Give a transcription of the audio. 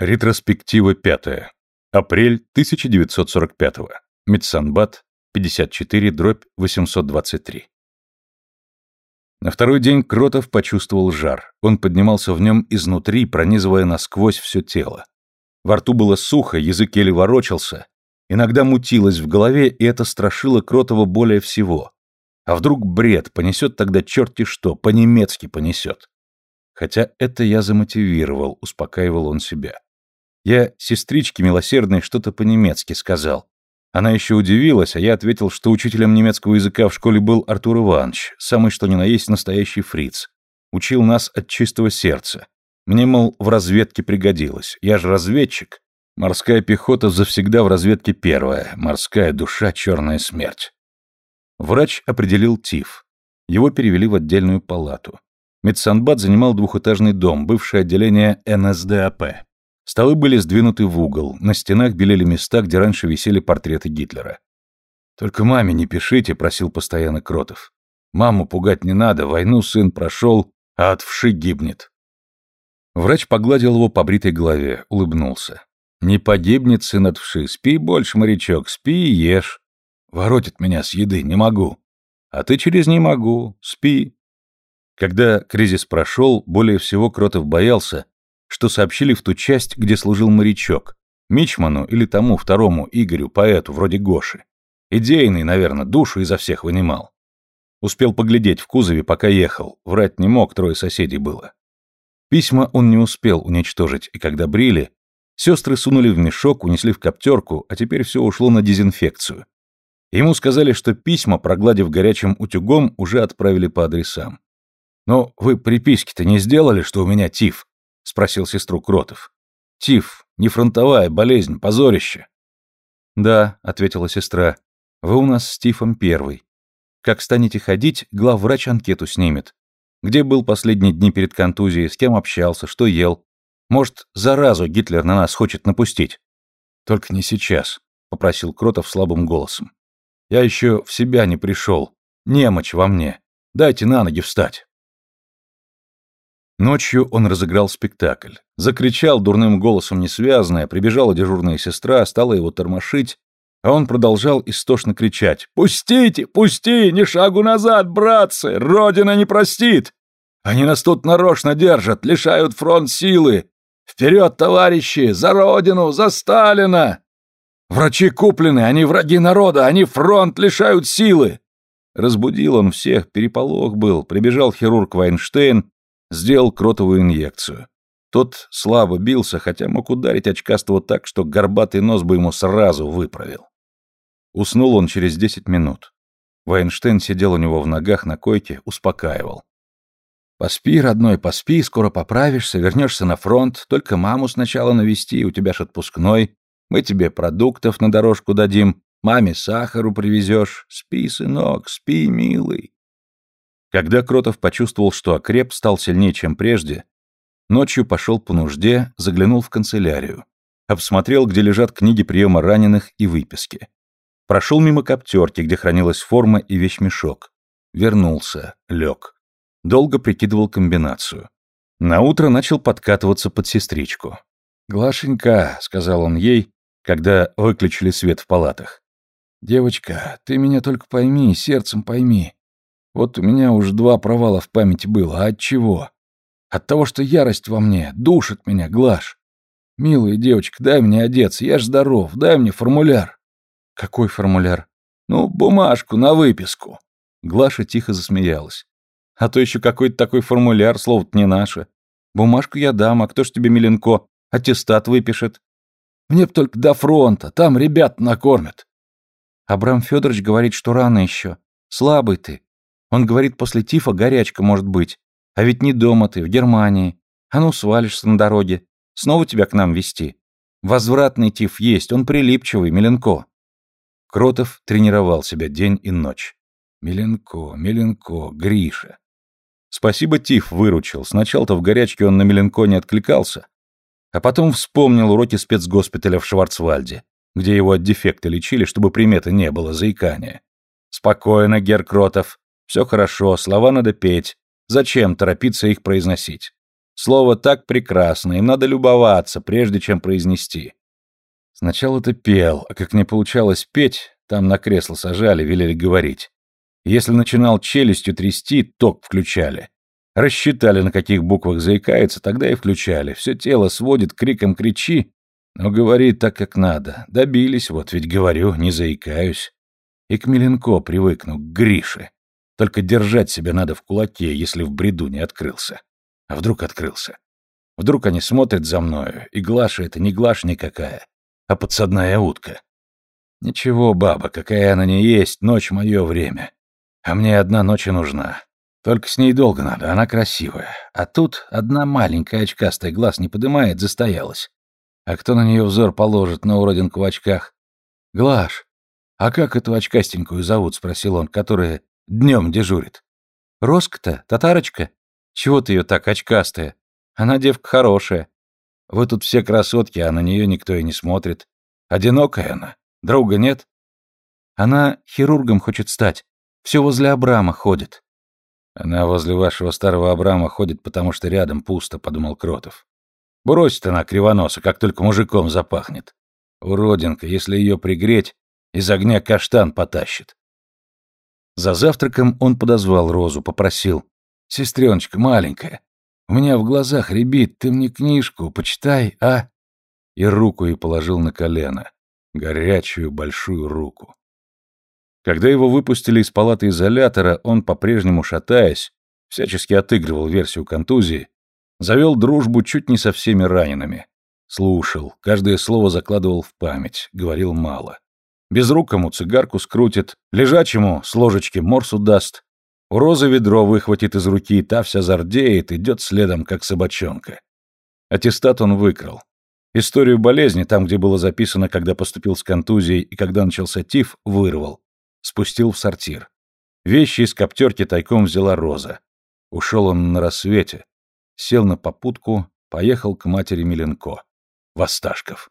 Ретроспектива пятая. Апрель 1945. Медсанбат, 54, дробь 823. На второй день Кротов почувствовал жар. Он поднимался в нем изнутри, пронизывая насквозь все тело. Во рту было сухо, язык еле ворочался. Иногда мутилось в голове, и это страшило Кротова более всего. А вдруг бред, понесет тогда черти что, по-немецки понесет. Хотя это я замотивировал, успокаивал он себя. Я сестричке милосердной что-то по-немецки сказал. Она еще удивилась, а я ответил, что учителем немецкого языка в школе был Артур Иванович, самый что ни на есть настоящий фриц. Учил нас от чистого сердца. Мне, мол, в разведке пригодилось. Я же разведчик. Морская пехота завсегда в разведке первая. Морская душа — черная смерть. Врач определил ТИФ. Его перевели в отдельную палату. Медсанбат занимал двухэтажный дом, бывшее отделение НСДАП. Столы были сдвинуты в угол, на стенах белели места, где раньше висели портреты Гитлера. «Только маме не пишите», — просил постоянно Кротов. «Маму пугать не надо, войну сын прошел, а от вши гибнет». Врач погладил его по бритой голове, улыбнулся. «Не погибнет сын от вши, спи больше, морячок, спи и ешь. Воротит меня с еды, не могу. А ты через «не могу», спи». Когда кризис прошел, более всего Кротов боялся, что сообщили в ту часть, где служил морячок. Мичману или тому второму Игорю, поэту, вроде Гоши. Идейный, наверное, душу изо всех вынимал. Успел поглядеть в кузове, пока ехал. Врать не мог, трое соседей было. Письма он не успел уничтожить, и когда брили, сестры сунули в мешок, унесли в коптерку, а теперь все ушло на дезинфекцию. Ему сказали, что письма, прогладив горячим утюгом, уже отправили по адресам. «Но вы приписки-то не сделали, что у меня тиф?» — спросил сестру Кротов. «Тиф, не фронтовая болезнь, позорище». «Да», — ответила сестра, — «вы у нас с Тифом первый. Как станете ходить, главврач анкету снимет. Где был последние дни перед контузией, с кем общался, что ел. Может, заразу Гитлер на нас хочет напустить?» «Только не сейчас», — попросил Кротов слабым голосом. «Я еще в себя не пришел. Немочь во мне. Дайте на ноги встать». Ночью он разыграл спектакль. Закричал дурным голосом несвязное, прибежала дежурная сестра, стала его тормошить, а он продолжал истошно кричать. «Пустите! Пусти! Ни шагу назад, братцы! Родина не простит! Они нас тут нарочно держат, лишают фронт силы! Вперед, товарищи! За Родину! За Сталина! Врачи куплены, они враги народа, они фронт лишают силы!» Разбудил он всех, переполох был, прибежал хирург Вайнштейн, Сделал кротовую инъекцию. Тот слабо бился, хотя мог ударить очкастого так, что горбатый нос бы ему сразу выправил. Уснул он через десять минут. Вайнштейн сидел у него в ногах на койке, успокаивал. «Поспи, родной, поспи, скоро поправишься, вернешься на фронт, только маму сначала навести, у тебя ж отпускной, мы тебе продуктов на дорожку дадим, маме сахару привезешь. Спи, сынок, спи, милый». Когда Кротов почувствовал, что окреп, стал сильнее, чем прежде, ночью пошел по нужде, заглянул в канцелярию, обсмотрел, где лежат книги приема раненых и выписки. Прошел мимо коптерки, где хранилась форма и вещмешок. Вернулся, лег. Долго прикидывал комбинацию. Наутро начал подкатываться под сестричку. «Глашенька», — сказал он ей, когда выключили свет в палатах. «Девочка, ты меня только пойми, сердцем пойми. Вот у меня уж два провала в памяти было. А от чего? От того, что ярость во мне душит меня, Глаш. Милая девочка, дай мне одеться, я ж здоров, дай мне формуляр. Какой формуляр? Ну, бумажку на выписку. Глаша тихо засмеялась. А то еще какой-то такой формуляр, слово-то не наше. Бумажку я дам, а кто ж тебе, Миленко, аттестат выпишет? Мне б только до фронта, там ребят накормят. Абрам Федорович говорит, что рано еще. Слабый ты. Он говорит, после тифа горячка может быть. А ведь не дома ты, в Германии. А ну, свалишься на дороге. Снова тебя к нам вести. Возвратный тиф есть, он прилипчивый, Миленко. Кротов тренировал себя день и ночь. Миленко, Миленко, Гриша. Спасибо, Тиф выручил. Сначала-то в горячке он на Миленко не откликался. А потом вспомнил уроки спецгоспиталя в Шварцвальде, где его от дефекта лечили, чтобы приметы не было заикания. Спокойно, Гер Кротов. Все хорошо, слова надо петь. Зачем торопиться их произносить? Слово так прекрасно, им надо любоваться, прежде чем произнести. Сначала ты пел, а как не получалось петь, там на кресло сажали, велели говорить. Если начинал челюстью трясти, ток включали. Рассчитали, на каких буквах заикается, тогда и включали. Все тело сводит, криком кричи, но говори так, как надо. Добились, вот ведь говорю, не заикаюсь. И к Миленко привыкну, к Грише. Только держать себя надо в кулаке, если в бреду не открылся. А вдруг открылся? Вдруг они смотрят за мною, и Глаша это не Глаша никакая, а подсадная утка. Ничего, баба, какая она не есть, ночь мое время. А мне одна ночь и нужна. Только с ней долго надо, она красивая. А тут одна маленькая очкастая глаз не подымает, застоялась. А кто на нее взор положит на уродинку в очках? Глаш, а как эту очкастенькую зовут, спросил он, которая днем дежурит. Роск-то, татарочка? Чего ты ее так очкастая? Она девка хорошая. Вы тут все красотки, а на нее никто и не смотрит. Одинокая она. Друга нет? Она хирургом хочет стать. Все возле Абрама ходит. Она возле вашего старого Абрама ходит, потому что рядом пусто, подумал Кротов. Бросит она кривоноса, как только мужиком запахнет. Уродинка, если ее пригреть, из огня каштан потащит. За завтраком он подозвал Розу, попросил. «Сестреночка маленькая, у меня в глазах рябит, ты мне книжку почитай, а?» И руку ей положил на колено. Горячую большую руку. Когда его выпустили из палаты изолятора, он, по-прежнему шатаясь, всячески отыгрывал версию контузии, Завел дружбу чуть не со всеми ранеными. Слушал, каждое слово закладывал в память, говорил мало. Безрукому цигарку скрутит, лежачему с ложечки морсу даст. У розы ведро выхватит из руки, та вся зардеет, идет следом, как собачонка. Аттестат он выкрал. Историю болезни, там, где было записано, когда поступил с контузией и когда начался тиф, вырвал. Спустил в сортир. Вещи из коптерки тайком взяла Роза. Ушел он на рассвете, сел на попутку, поехал к матери Миленко. Восташков.